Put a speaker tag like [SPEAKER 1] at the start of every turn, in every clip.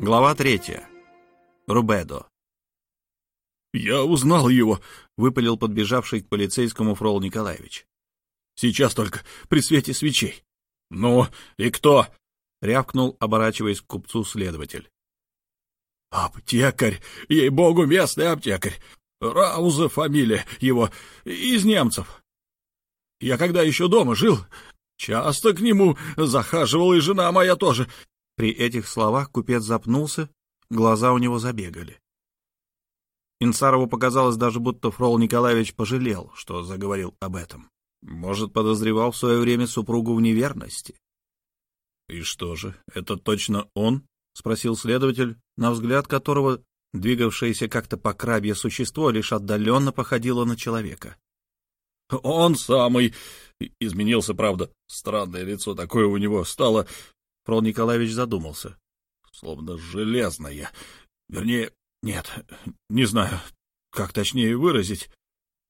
[SPEAKER 1] Глава третья. Рубедо.
[SPEAKER 2] «Я узнал его», —
[SPEAKER 1] выпалил подбежавший к полицейскому Фрол Николаевич.
[SPEAKER 2] «Сейчас только при свете свечей». «Ну, и кто?» — рявкнул, оборачиваясь к купцу следователь. «Аптекарь! Ей-богу, местный аптекарь! Рауза фамилия его, из немцев. Я когда еще дома жил, часто к нему захаживала и жена моя тоже.
[SPEAKER 1] При этих словах купец запнулся, глаза у него забегали. Инцарову показалось даже, будто Фрол Николаевич пожалел, что заговорил об этом. Может, подозревал в свое время супругу в неверности. — И что же, это точно он? — спросил следователь, на взгляд которого двигавшееся как-то по крабье существо лишь отдаленно походило на человека.
[SPEAKER 2] — Он самый! Изменился, правда. Странное лицо такое у него стало.
[SPEAKER 1] Фрол Николаевич задумался.
[SPEAKER 2] Словно железное. Вернее, нет, не знаю, как точнее выразить.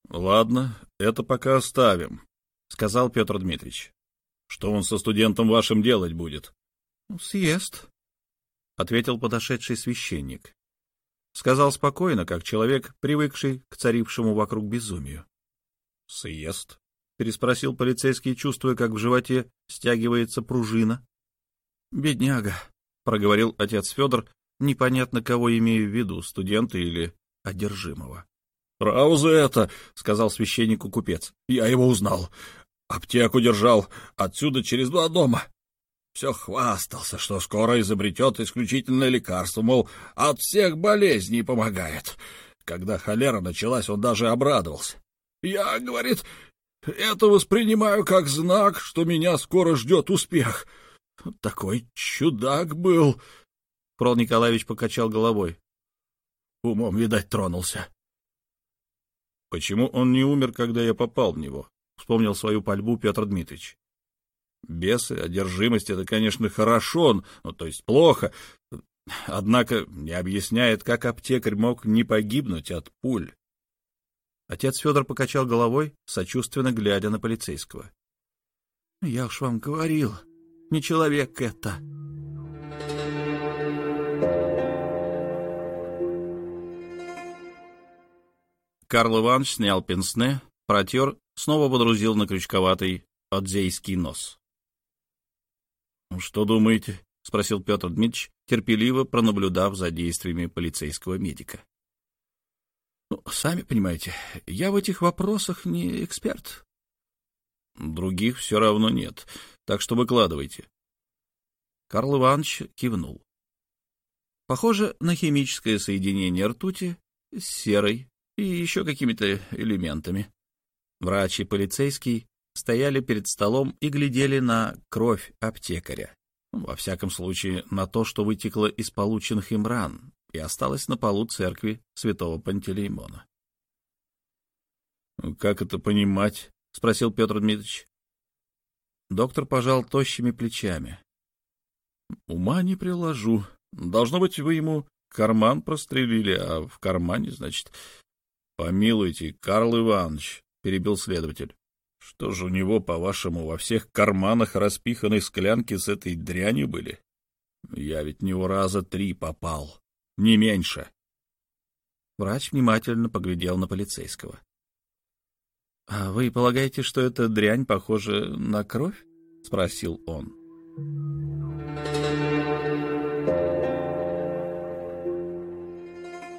[SPEAKER 2] — Ладно, это пока оставим, — сказал Петр Дмитриевич. — Что он со студентом вашим делать будет?
[SPEAKER 1] — Съест, — ответил подошедший священник. Сказал спокойно, как человек, привыкший к царившему вокруг безумию. — Съест? — переспросил полицейский, чувствуя, как в животе стягивается пружина. — Бедняга, — проговорил отец Федор, непонятно кого имею в виду, студента или одержимого.
[SPEAKER 2] — Рауза это, — сказал священнику купец. — Я его узнал. Аптеку держал отсюда через два дома. Все хвастался, что скоро изобретет исключительное лекарство, мол, от всех болезней помогает. Когда холера началась, он даже обрадовался. Я, говорит, это воспринимаю как знак, что меня скоро ждет успех. Такой чудак был.
[SPEAKER 1] Фрол Николаевич покачал головой.
[SPEAKER 2] Умом, видать, тронулся.
[SPEAKER 1] Почему он не умер, когда я попал в него? Вспомнил свою пальбу Петр Дмитриевич. Бесы, одержимость — это, конечно, хорошо, ну, то есть плохо, однако не объясняет, как аптекарь мог не погибнуть от пуль. Отец Федор покачал головой, сочувственно глядя на полицейского. — Я уж вам говорил, не человек это. Карл Иванович снял пенсне, протер, снова водрузил на крючковатый отзейский нос.
[SPEAKER 2] «Ну, что думаете? — спросил Петр Дмитриевич, терпеливо пронаблюдав за действиями полицейского медика.
[SPEAKER 1] — Сами понимаете, я в этих вопросах не эксперт.
[SPEAKER 2] — Других все равно нет, так что выкладывайте.
[SPEAKER 1] Карл Иванович кивнул. Похоже на химическое соединение ртути с серой и еще какими-то элементами. Врач и полицейский стояли перед столом и глядели на кровь аптекаря. Во всяком случае, на то, что вытекло из полученных им ран и осталось на полу церкви святого Пантелеймона.
[SPEAKER 2] — Как это понимать? — спросил Петр Дмитриевич.
[SPEAKER 1] Доктор пожал тощими плечами.
[SPEAKER 2] — Ума не приложу. Должно быть, вы ему карман прострелили, а в кармане, значит... — Помилуйте, Карл Иванович, — перебил следователь. Что же у него, по-вашему, во всех карманах распиханы склянки с этой дрянью были? Я ведь не у раза три попал, не меньше.
[SPEAKER 1] Врач внимательно поглядел на полицейского. — А вы полагаете, что эта дрянь похожа на кровь? — спросил он.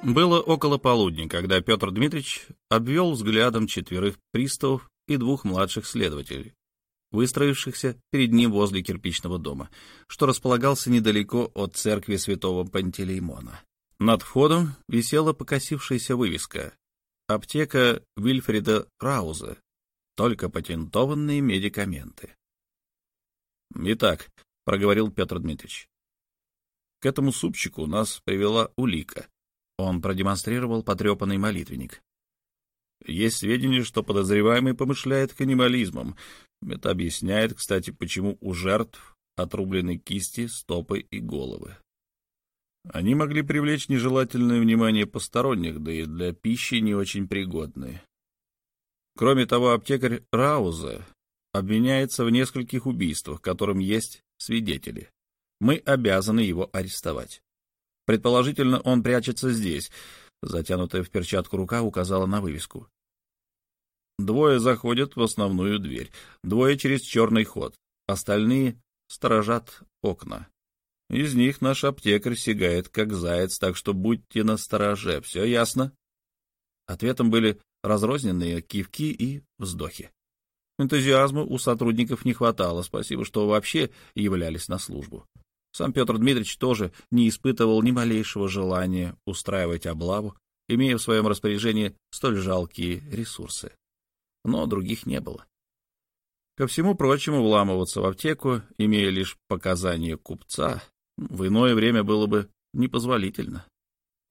[SPEAKER 1] Было около полудня, когда Петр Дмитриевич обвел взглядом четверых приставов и двух младших следователей, выстроившихся перед ним возле кирпичного дома, что располагался недалеко от церкви святого Пантелеймона. Над входом висела покосившаяся вывеска «Аптека Вильфрида Рауза. Только патентованные медикаменты».
[SPEAKER 2] «Итак», — проговорил Петр Дмитриевич, — «к этому супчику нас привела улика». Он продемонстрировал потрепанный молитвенник. Есть сведения, что подозреваемый помышляет каннибализмом. Это объясняет, кстати, почему у жертв отрублены кисти, стопы и головы. Они могли привлечь нежелательное внимание посторонних, да и для пищи не очень пригодные. Кроме того, аптекарь Рауза
[SPEAKER 1] обвиняется в нескольких убийствах, которым есть свидетели. Мы обязаны его арестовать. Предположительно, он прячется здесь. Затянутая в перчатку рука указала на вывеску. Двое заходят в основную дверь, двое через черный ход, остальные сторожат окна. Из них наш аптекарь сигает, как заяц, так что будьте настороже, все ясно? Ответом были разрозненные кивки и вздохи. Энтузиазма у сотрудников не хватало, спасибо, что вообще являлись на службу. Сам Петр Дмитриевич тоже не испытывал ни малейшего желания устраивать облаву, имея в своем распоряжении столь жалкие ресурсы. Но других не было. Ко всему прочему, вламываться в аптеку, имея лишь показания купца, в иное время было бы непозволительно.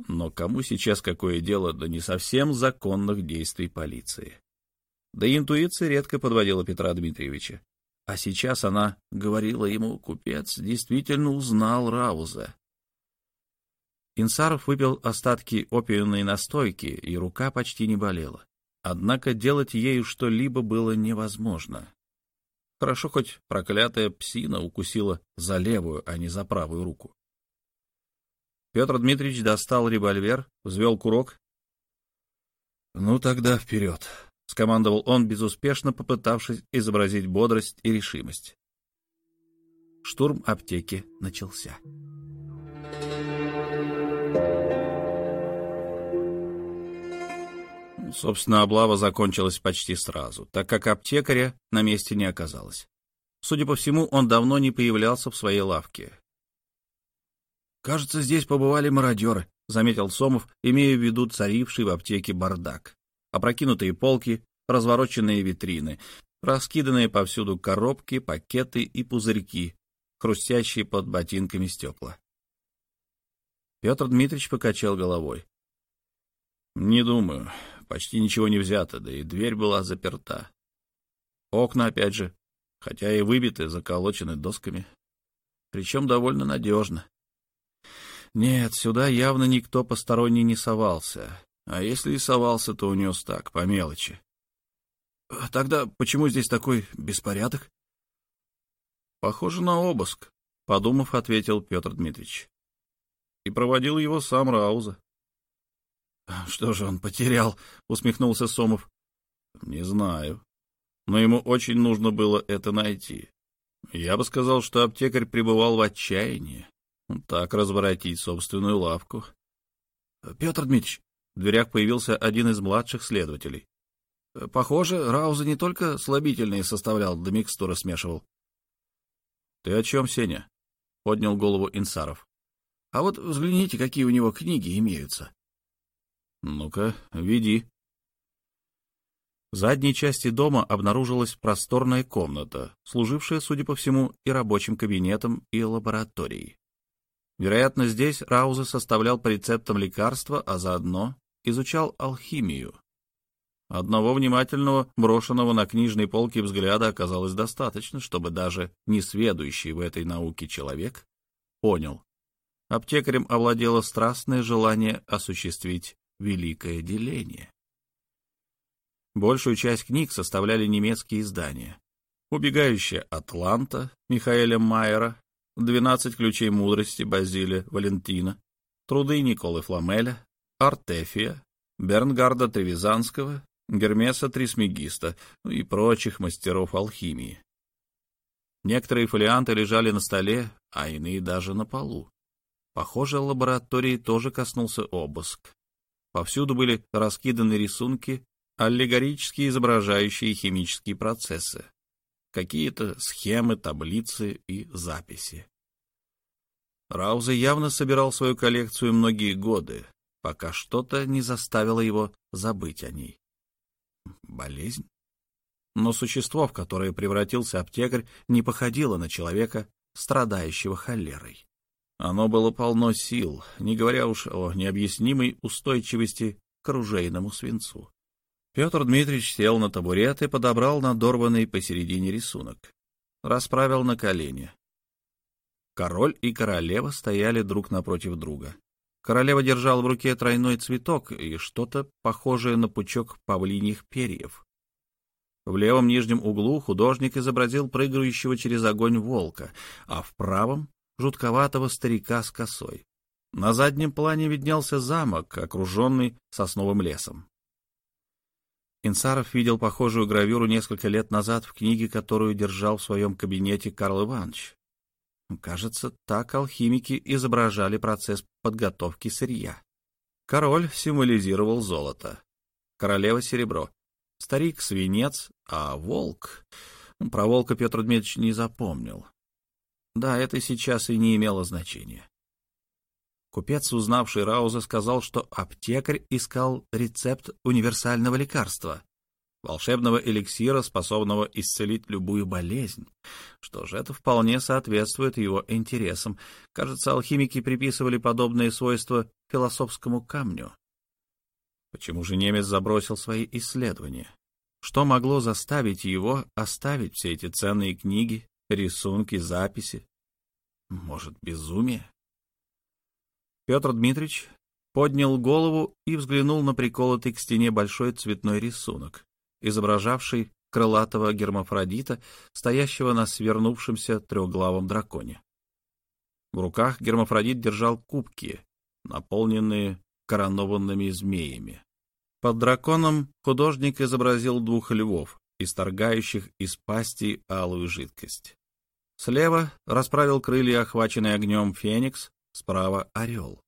[SPEAKER 1] Но кому сейчас какое дело до не совсем законных действий полиции? Да интуиция редко подводила Петра Дмитриевича. А сейчас она говорила ему, купец действительно узнал Рауза. Инсаров выпил остатки опиумной настойки, и рука почти не болела. Однако делать ею что-либо было невозможно. Хорошо, хоть проклятая псина укусила за левую, а не за правую руку. Петр Дмитриевич достал револьвер, взвел курок. — Ну тогда вперед, — скомандовал он, безуспешно попытавшись изобразить бодрость и решимость. Штурм аптеки начался. Собственно, облава закончилась почти сразу, так как аптекаря на месте не оказалось. Судя по всему, он давно не появлялся в своей лавке. «Кажется, здесь побывали мародеры», — заметил Сомов, имея в виду царивший в аптеке бардак опрокинутые полки, развороченные витрины, раскиданные повсюду коробки, пакеты и пузырьки, хрустящие под ботинками стекла. Петр Дмитриевич покачал головой. — Не думаю. Почти ничего не взято, да и дверь была заперта. Окна, опять же, хотя и выбиты, заколочены досками. Причем довольно надежно. Нет, сюда явно никто посторонний не совался. А если и совался, то унес так, по мелочи. А тогда почему здесь такой беспорядок? Похоже на обыск, подумав, ответил Петр Дмитриевич. И проводил его сам Рауза. Что же он потерял? усмехнулся Сомов. Не знаю. Но ему очень нужно было это найти. Я бы сказал, что аптекарь пребывал в отчаянии. Так разворотить собственную лавку. Петр Дмитриевич, в дверях появился один из младших следователей. Похоже, Рауза не только слабительные составлял, да микстуры смешивал. — Ты о чем, Сеня? — поднял голову Инсаров. — А вот взгляните, какие у него книги имеются. — Ну-ка, веди. В задней части дома обнаружилась просторная комната, служившая, судя по всему, и рабочим кабинетом, и лабораторией. Вероятно, здесь Рауза составлял по рецептам лекарства, а заодно изучал алхимию. Одного внимательного, брошенного на книжной полке взгляда оказалось достаточно, чтобы даже несведущий в этой науке человек понял. Аптекарем овладело страстное желание осуществить великое деление. Большую часть книг составляли немецкие издания. «Убегающая Атланта» Михаэля Майера, «12 ключей мудрости» Базиля Валентина, труды Николы Фламеля, Артефия, Бернгарда Тревизанского, Гермеса Трисмегиста ну и прочих мастеров алхимии. Некоторые фолианты лежали на столе, а иные даже на полу. Похоже, лаборатории тоже коснулся обыск. Повсюду были раскиданы рисунки, аллегорически изображающие химические процессы, какие-то схемы, таблицы и записи. Раузе явно собирал свою коллекцию многие годы, пока что-то не заставило его забыть о ней. Болезнь? Но существо, в которое превратился аптекарь, не походило на человека, страдающего холерой. Оно было полно сил, не говоря уж о необъяснимой устойчивости к оружейному свинцу. Петр Дмитриевич сел на табурет и подобрал надорванный посередине рисунок. Расправил на колени. Король и королева стояли друг напротив друга. Королева держала в руке тройной цветок и что-то похожее на пучок павлиньих перьев. В левом нижнем углу художник изобразил прыгающего через огонь волка, а в правом — жутковатого старика с косой. На заднем плане виднелся замок, окруженный сосновым лесом. Инсаров видел похожую гравюру несколько лет назад в книге, которую держал в своем кабинете Карл Иванович. Кажется, так алхимики изображали процесс подготовки сырья. Король символизировал золото, королева — серебро, старик — свинец, а волк... Про волка Петр Дмитриевич не запомнил. Да, это сейчас и не имело значения. Купец, узнавший Рауза, сказал, что аптекарь искал рецепт универсального лекарства, волшебного эликсира, способного исцелить любую болезнь. Что же, это вполне соответствует его интересам. Кажется, алхимики приписывали подобные свойства философскому камню. Почему же немец забросил свои исследования? Что могло заставить его оставить все эти ценные книги, рисунки, записи? Может, безумие? Петр Дмитриевич поднял голову и взглянул на приколотый к стене большой цветной рисунок, изображавший крылатого гермафродита, стоящего на свернувшемся трехглавом драконе. В руках гермафродит держал кубки, наполненные коронованными змеями. Под драконом художник изобразил двух львов, исторгающих из пасти алую жидкость. Слева расправил крылья, охваченный огнем феникс, справа — орел.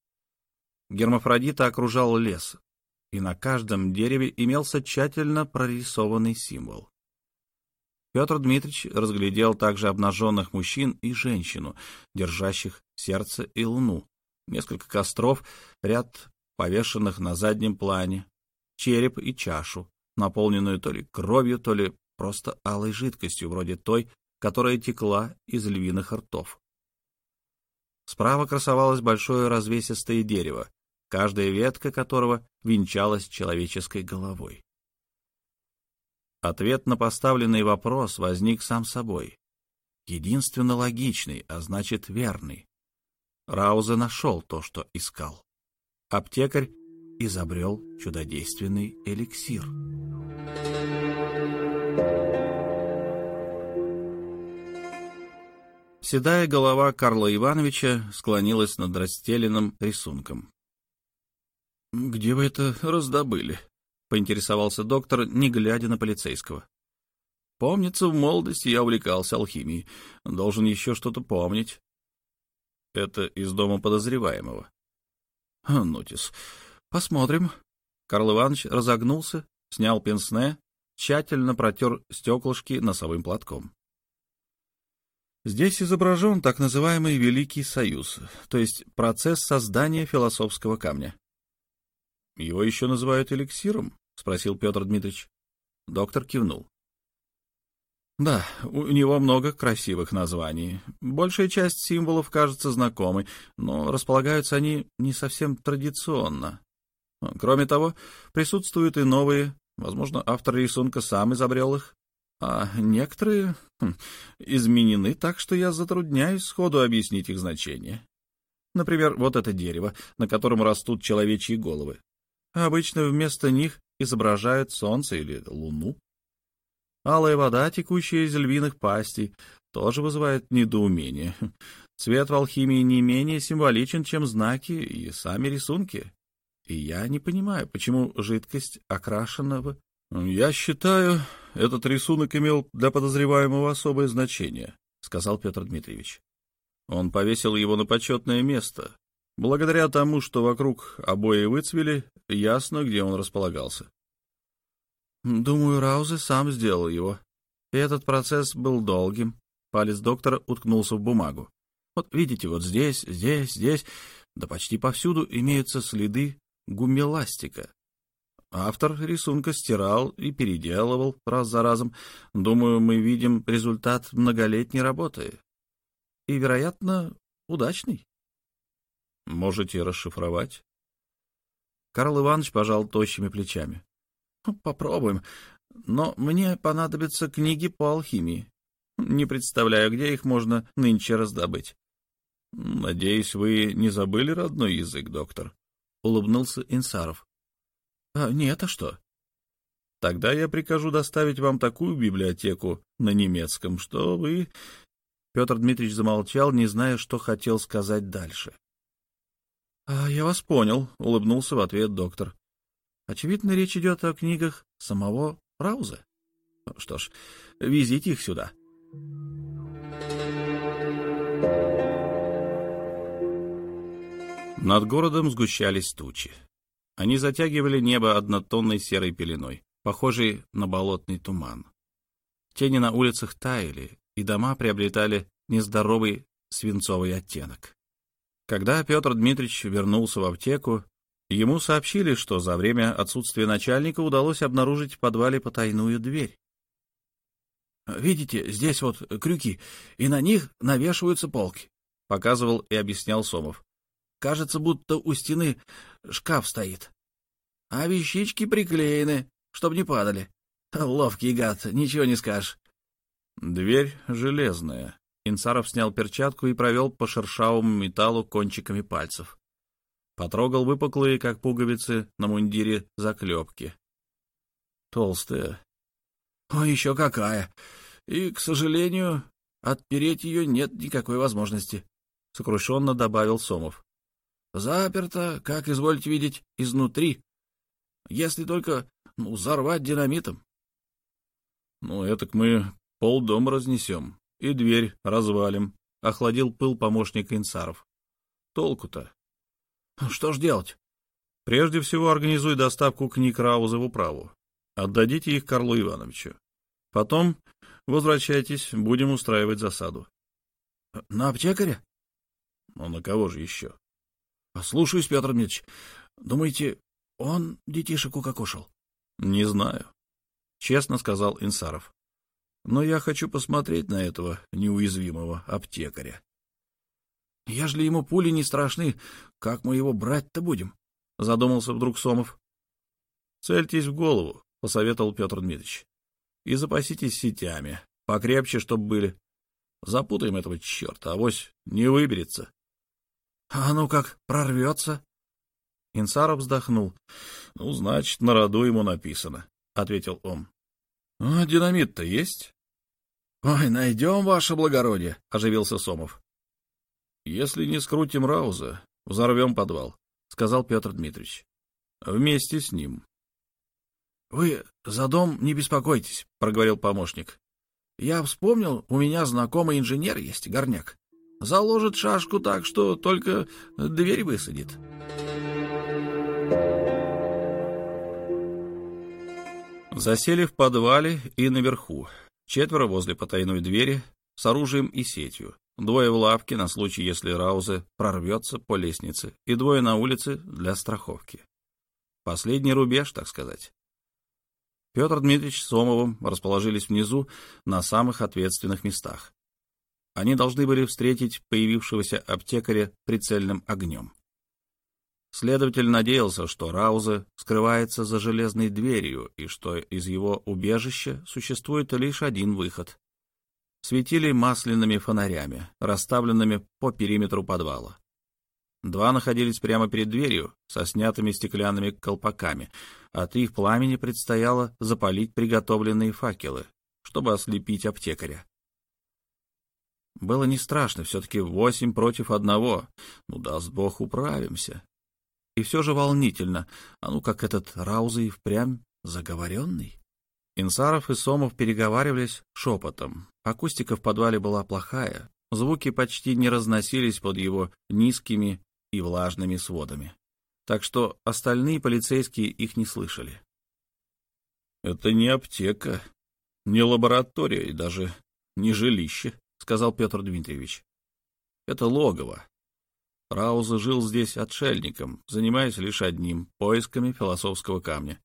[SPEAKER 1] Гермафродита окружал лес, и на каждом дереве имелся тщательно прорисованный символ. Петр Дмитриевич разглядел также обнаженных мужчин и женщину, держащих сердце и луну, несколько костров, ряд повешенных на заднем плане, череп и чашу, наполненную то ли кровью, то ли просто алой жидкостью, вроде той, которая текла из львиных ртов. Справа красовалось большое развесистое дерево, каждая ветка которого венчалась человеческой головой. Ответ на поставленный вопрос возник сам собой. Единственно логичный, а значит верный. Раузе нашел то, что искал. Аптекарь изобрел чудодейственный эликсир. Седая голова Карла Ивановича склонилась над расстеленным рисунком. «Где вы это раздобыли?» — поинтересовался доктор, не глядя на полицейского. «Помнится, в молодости я увлекался алхимией. Должен еще что-то помнить». «Это из дома подозреваемого». «Нотис. Посмотрим». Карл Иванович разогнулся, снял пенсне, тщательно протер стеклышки носовым платком. Здесь изображен так называемый Великий Союз, то есть процесс создания философского камня. — Его еще называют эликсиром? — спросил Петр Дмитриевич. Доктор кивнул. — Да, у него много красивых названий. Большая часть символов кажется знакомой, но располагаются они не совсем традиционно. Кроме того, присутствуют и новые, возможно, автор рисунка сам изобрел их, а некоторые хм, изменены так, что я затрудняюсь сходу объяснить их значение. Например, вот это дерево, на котором растут человечьи головы. Обычно вместо них изображают солнце или луну. Алая вода, текущая из львиных пастей, тоже вызывает недоумение. Цвет в алхимии не менее символичен, чем знаки и сами рисунки. И я не понимаю, почему жидкость окрашена в «Я считаю, этот рисунок имел для подозреваемого особое значение», — сказал Петр Дмитриевич. Он повесил его на почетное место. Благодаря тому, что вокруг обои выцвели, ясно, где он располагался. «Думаю, Раузе сам сделал его. И этот процесс был долгим». Палец доктора уткнулся в бумагу. «Вот видите, вот здесь, здесь, здесь, да почти повсюду имеются следы гумиластика. Автор рисунка стирал и переделывал раз за разом. Думаю, мы видим результат многолетней работы. И, вероятно, удачный. Можете расшифровать? Карл Иванович пожал тощими плечами. Попробуем. Но мне понадобятся книги по алхимии. Не представляю, где их можно нынче раздобыть. Надеюсь, вы не забыли родной язык, доктор? Улыбнулся Инсаров. А, нет, а что? Тогда я прикажу доставить вам такую библиотеку на немецком, что вы...» Петр Дмитриевич замолчал, не зная, что хотел сказать дальше. «А я вас понял», — улыбнулся в ответ доктор. «Очевидно, речь идет о книгах самого Раузе. Что ж, везите их сюда». Над городом сгущались тучи. Они затягивали небо однотонной серой пеленой, похожей на болотный туман. Тени на улицах таяли, и дома приобретали нездоровый свинцовый оттенок. Когда Петр Дмитриевич вернулся в аптеку, ему сообщили, что за время отсутствия начальника удалось обнаружить в подвале потайную дверь. «Видите, здесь вот крюки, и на них навешиваются полки», — показывал и объяснял Сомов. Кажется, будто у стены шкаф стоит. А вещички приклеены, чтобы не падали. Ловкий гад, ничего не скажешь. Дверь железная. Инсаров снял перчатку и провел по шершавому металлу кончиками пальцев. Потрогал выпуклые, как пуговицы, на мундире заклепки. Толстая. О, еще какая! И, к сожалению, отпереть ее нет никакой возможности, — сокрушенно добавил Сомов. Заперто, как извольте видеть, изнутри. Если только ну, взорвать динамитом. Ну, это мы полдома разнесем и дверь развалим, — охладил пыл помощника Инсаров. Толку-то? Что ж делать? Прежде всего организуй доставку книг Рауза в управу. Отдадите их Карлу Ивановичу. Потом возвращайтесь, будем устраивать засаду. — На аптекаря? — Ну, на кого же еще? — Слушаюсь, Петр Дмитриевич. Думаете, он детишек укокошил? — Не знаю, — честно сказал Инсаров. — Но я хочу посмотреть на этого неуязвимого аптекаря. — Ежели ему пули не страшны, как мы его брать-то будем? — задумался вдруг Сомов. — Цельтесь в голову, — посоветовал Петр Дмитриевич. — И запаситесь сетями, покрепче, чтоб были. Запутаем этого черта, авось не выберется. — А ну как, прорвется? Инсаров вздохнул. — Ну, значит, на роду ему написано, — ответил он. — А динамит-то есть? — Ой, найдем, ваше благородие, — оживился Сомов. — Если не скрутим Рауза, взорвем подвал, — сказал Петр Дмитриевич. — Вместе с ним. — Вы за дом не беспокойтесь, — проговорил помощник. — Я вспомнил, у меня знакомый инженер есть, горняк. Заложит шашку так, что только дверь высадит. Засели в подвале и наверху. Четверо возле потайной двери с оружием и сетью. Двое в лавке на случай, если Раузе прорвется по лестнице, и двое на улице для страховки. Последний рубеж, так сказать. Петр Дмитриевич с Сомовым расположились внизу на самых ответственных местах. Они должны были встретить появившегося аптекаря прицельным огнем. Следователь надеялся, что Раузе скрывается за железной дверью и что из его убежища существует лишь один выход. Светили масляными фонарями, расставленными по периметру подвала. Два находились прямо перед дверью со снятыми стеклянными колпаками. От их пламени предстояло запалить приготовленные факелы, чтобы ослепить аптекаря. Было не страшно, все-таки восемь против одного. Ну, даст бог, управимся. И все же волнительно. А ну, как этот Рауза впрямь заговоренный. Инсаров и Сомов переговаривались шепотом. Акустика в подвале была плохая. Звуки почти не разносились под его низкими и влажными сводами. Так что остальные полицейские их не слышали. «Это не аптека, не лаборатория и даже не жилище», — сказал Петр Дмитриевич. — Это логово. Рауза жил здесь отшельником, занимаясь лишь одним — поисками философского камня.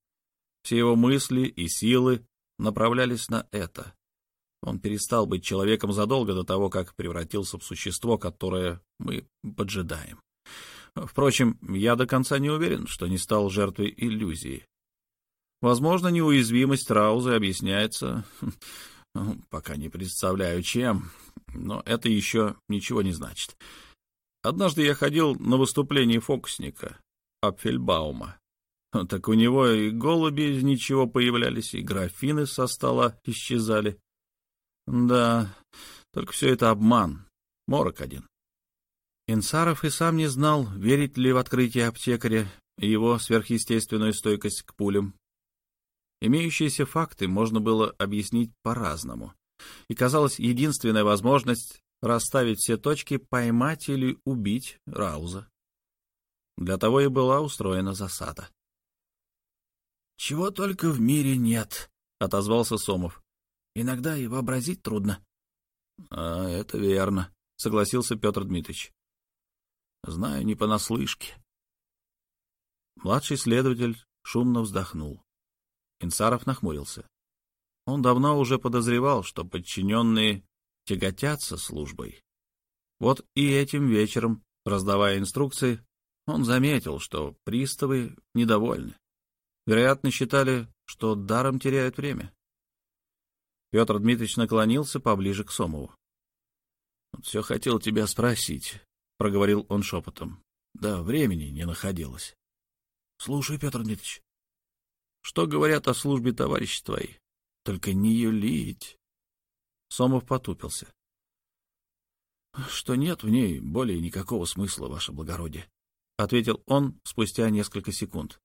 [SPEAKER 1] Все его мысли и силы направлялись на это. Он перестал быть человеком задолго до того, как превратился в существо, которое мы поджидаем. Впрочем, я до конца не уверен, что не стал жертвой иллюзии. Возможно, неуязвимость Раузы объясняется пока не представляю, чем, но это еще ничего не значит. Однажды я ходил на выступление фокусника Апфельбаума. Так у него и голуби из ничего появлялись, и графины со стола исчезали. Да, только все это обман, морок один. Инсаров и сам не знал, верить ли в открытие аптекаря и его сверхъестественную стойкость к пулям. Имеющиеся факты можно было объяснить по-разному. И казалось, единственная возможность расставить все точки, поймать или убить Рауза. Для того и была устроена засада. «Чего только в мире нет», — отозвался Сомов. «Иногда и вообразить трудно». «А, это верно», — согласился Петр Дмитриевич. «Знаю не понаслышке». Младший следователь шумно вздохнул. Инсаров нахмурился. Он давно уже подозревал, что подчиненные тяготятся службой. Вот и этим вечером, раздавая инструкции, он заметил, что приставы недовольны. Вероятно, считали, что даром теряют время. Петр Дмитриевич наклонился поближе к Сомову. — Все хотел тебя спросить, — проговорил он шепотом. — Да, времени не находилось. — Слушай, Петр Дмитриевич. — Что говорят о службе товарищей твои? Только не юлить. Сомов потупился. — Что нет в ней более никакого смысла, ваше благородие, — ответил он спустя несколько секунд.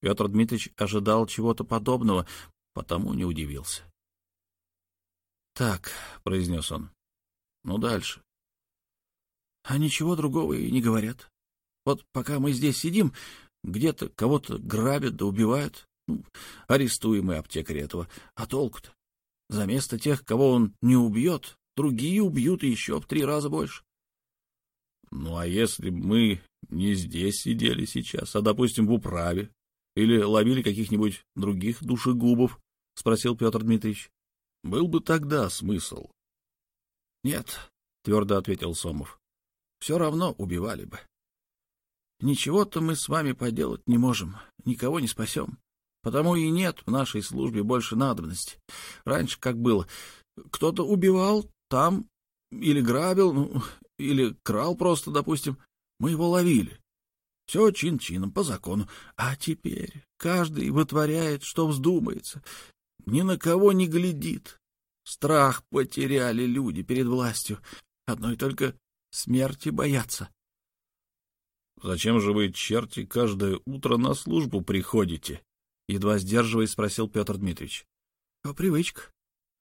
[SPEAKER 1] Петр Дмитриевич ожидал чего-то подобного, потому не удивился. «Так», — произнес он, — «ну дальше». «А ничего другого и не говорят. Вот пока мы здесь сидим, где-то кого-то грабят да убивают. Ну, арестуемый аптекарь этого. А толку-то? За место тех, кого он не убьет, другие убьют еще в три раза больше. Ну, а если бы мы не здесь сидели сейчас, а, допустим, в управе, или ловили каких-нибудь других душегубов? — спросил Петр Дмитриевич. — Был бы тогда смысл. — Нет, — твердо ответил Сомов. — Все равно убивали бы. Ничего-то мы с вами поделать не можем, никого не спасем. Потому и нет в нашей службе больше надобности. Раньше как было. Кто-то убивал там, или грабил, ну, или крал просто, допустим. Мы его ловили. Все чин-чином, по закону. А теперь каждый вытворяет, что вздумается. Ни на кого не глядит. Страх потеряли люди перед властью. Одной только смерти боятся. — Зачем же вы, черти, каждое утро на службу приходите? — едва сдерживаясь, спросил Петр Дмитриевич. — По привычка.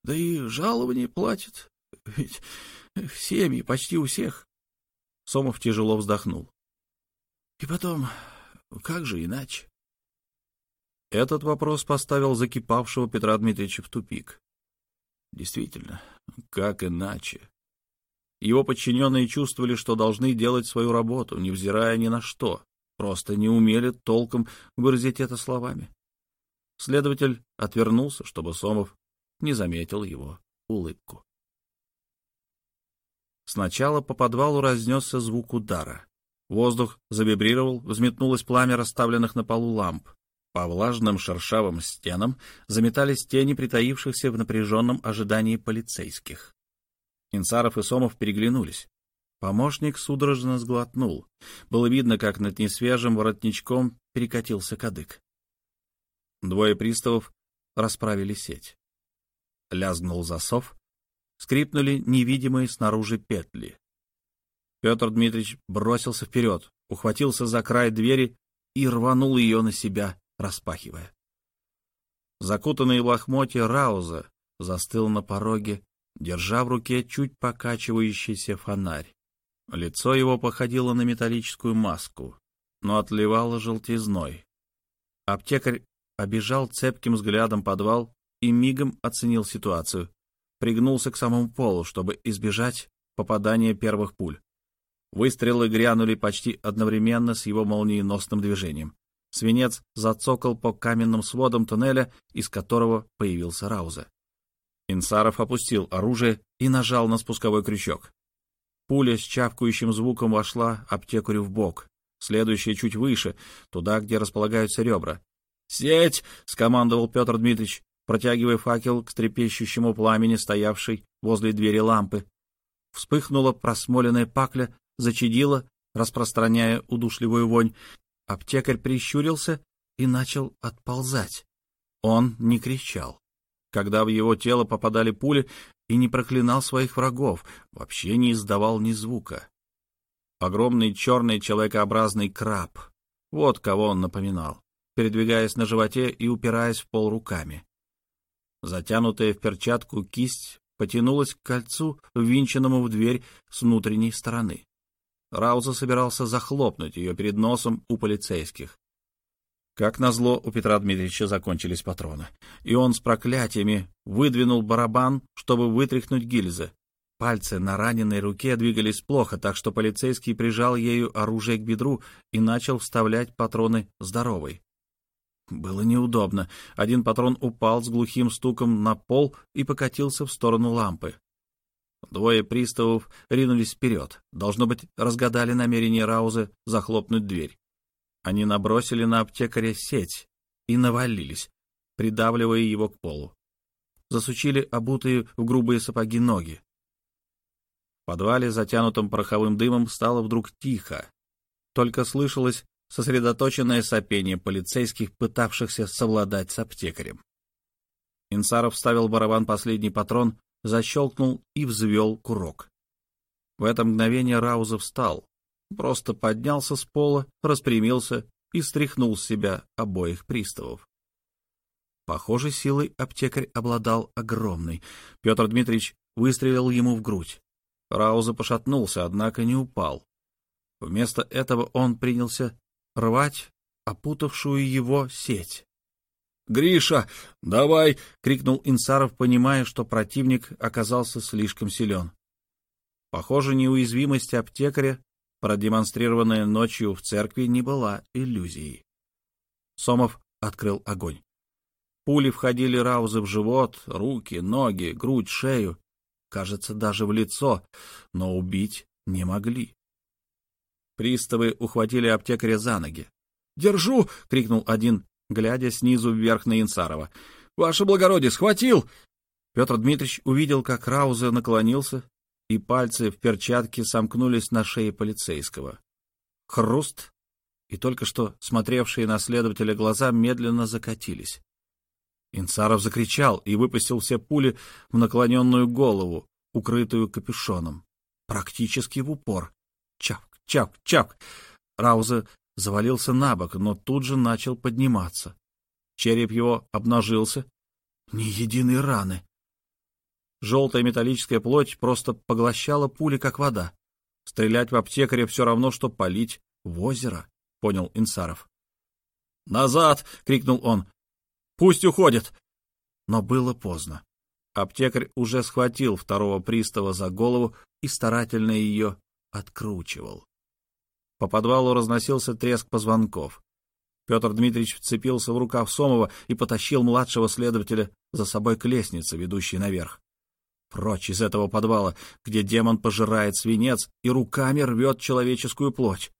[SPEAKER 1] Да и жалование платят. Ведь семьи почти у всех. Сомов тяжело вздохнул. И потом, как же иначе? Этот вопрос поставил закипавшего Петра Дмитриевича в тупик. Действительно, как иначе? Его подчиненные чувствовали, что должны делать свою работу, невзирая ни на что, просто не умели толком выразить это словами. Следователь отвернулся, чтобы Сомов не заметил его улыбку. Сначала по подвалу разнесся звук удара. Воздух завибрировал, взметнулось пламя расставленных на полу ламп. По влажным шершавым стенам заметались тени притаившихся в напряженном ожидании полицейских. Инсаров и Сомов переглянулись. Помощник судорожно сглотнул. Было видно, как над несвежим воротничком перекатился кадык. Двое приставов расправили сеть. Лязгнул засов, скрипнули невидимые снаружи петли. Петр Дмитриевич бросился вперед, ухватился за край двери и рванул ее на себя, распахивая. Закутанный в лохмотья Рауза застыл на пороге, держа в руке чуть покачивающийся фонарь. Лицо его походило на металлическую маску, но отливало желтизной. Аптекарь обежал цепким взглядом подвал и мигом оценил ситуацию. Пригнулся к самому полу, чтобы избежать попадания первых пуль. Выстрелы грянули почти одновременно с его молниеносным движением. Свинец зацокал по каменным сводам туннеля, из которого появился Рауза. Инсаров опустил оружие и нажал на спусковой крючок. Пуля с чавкающим звуком вошла аптекарю в бок, следующая чуть выше, туда, где располагаются ребра. «Сеть!» — скомандовал Петр Дмитриевич, протягивая факел к трепещущему пламени, стоявшей возле двери лампы. Вспыхнула просмоленная пакля, зачадила, распространяя удушливую вонь. Аптекарь прищурился и начал отползать. Он не кричал. Когда в его тело попадали пули, и не проклинал своих врагов, вообще не издавал ни звука. Огромный черный человекообразный краб. Вот кого он напоминал, передвигаясь на животе и упираясь в пол руками. Затянутая в перчатку кисть потянулась к кольцу, ввинченному в дверь с внутренней стороны. Рауза собирался захлопнуть ее перед носом у полицейских. Как назло, у Петра Дмитриевича закончились патроны, и он с проклятиями выдвинул барабан, чтобы вытряхнуть гильзы. Пальцы на раненой руке двигались плохо, так что полицейский прижал ею оружие к бедру и начал вставлять патроны здоровой. Было неудобно. Один патрон упал с глухим стуком на пол и покатился в сторону лампы. Двое приставов ринулись вперед. Должно быть, разгадали намерение Раузы захлопнуть дверь. Они набросили на аптекаря сеть и навалились, придавливая его к полу. Засучили обутые в грубые сапоги ноги. В подвале, затянутом пороховым дымом, стало вдруг тихо. Только слышалось сосредоточенное сопение полицейских, пытавшихся совладать с аптекарем. Инсаров вставил барабан последний патрон, защелкнул и взвел курок. В это мгновение Рауза встал, просто поднялся с пола, распрямился и стряхнул с себя обоих приставов. Похоже, силой аптекарь обладал огромной. Петр Дмитриевич выстрелил ему в грудь. Рауза пошатнулся, однако не упал. Вместо этого он принялся рвать опутавшую его сеть. «Гриша, давай!» — крикнул Инсаров, понимая, что противник оказался слишком силен. Похоже, неуязвимость аптекаря продемонстрированная ночью в церкви, не была иллюзией. Сомов открыл огонь. Пули входили Раузы в живот, руки, ноги, грудь, шею, кажется, даже в лицо, но убить не могли. Приставы ухватили аптекаря за ноги. «Держу!» — крикнул один, глядя снизу вверх на Инсарова. «Ваше благородие, схватил!» Петр Дмитриевич увидел, как Раузе наклонился, и пальцы в перчатке сомкнулись на шее полицейского. Хруст, и только что смотревшие на следователя глаза медленно закатились. Инцаров закричал и выпустил все пули в наклоненную голову, укрытую капюшоном. Практически в упор. Чавк, чавк, чавк. Рауза завалился на бок, но тут же начал подниматься. Череп его обнажился. Ни единой раны. Желтая металлическая плоть просто поглощала пули, как вода. Стрелять в аптекаря все равно, что полить в озеро, — понял Инсаров. «Назад!» — крикнул он. «Пусть уходит!» Но было поздно. Аптекарь уже схватил второго пристава за голову и старательно ее откручивал. По подвалу разносился треск позвонков. Петр Дмитриевич вцепился в рукав Сомова и потащил младшего следователя за собой к лестнице, ведущей наверх. Прочь из этого подвала, где демон пожирает свинец и руками рвет человеческую плоть.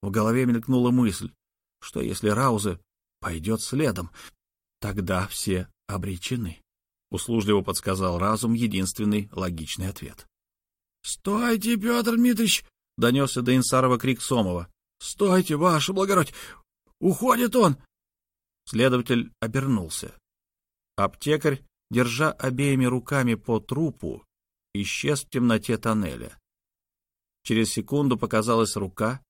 [SPEAKER 1] В голове мелькнула мысль, что если Раузе пойдет следом, тогда все обречены. Услужливо подсказал разум единственный логичный ответ. — Стойте, Петр Дмитриевич! — донесся до Инсарова крик Сомова. — Стойте, ваше благородие! Уходит он! Следователь обернулся. Аптекарь держа обеими руками по трупу, исчез в темноте тоннеля. Через секунду показалась рука,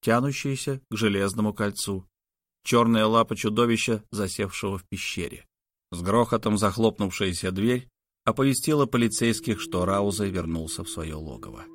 [SPEAKER 1] тянущаяся к железному кольцу, черная лапа чудовища, засевшего в пещере. С грохотом захлопнувшаяся дверь оповестила полицейских, что Рауза вернулся в свое логово.